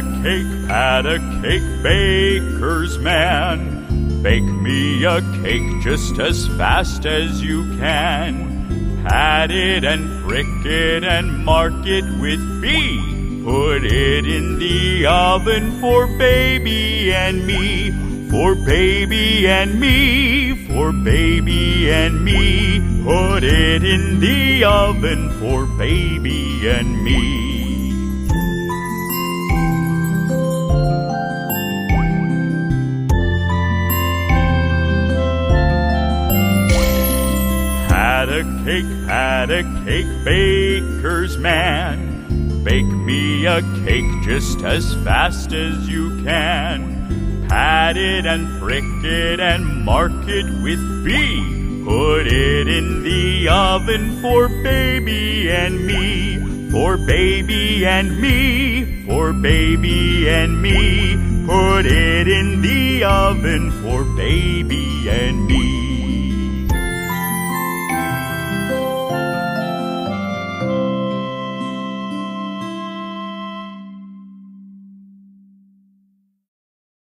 Cake had a cake baker's man. Bake me a cake just as fast as you can. Pat it and prick it and mark it with B. Put it in the oven for baby and me. For baby and me, for baby and me. Put it in the oven for baby and me. A cake, had a cake baker's man. Bake me a cake just as fast as you can. Pat it and prick it and mark it with B. Put it in the oven for baby and me. For baby and me. For baby and me. Put it in the oven for baby and me.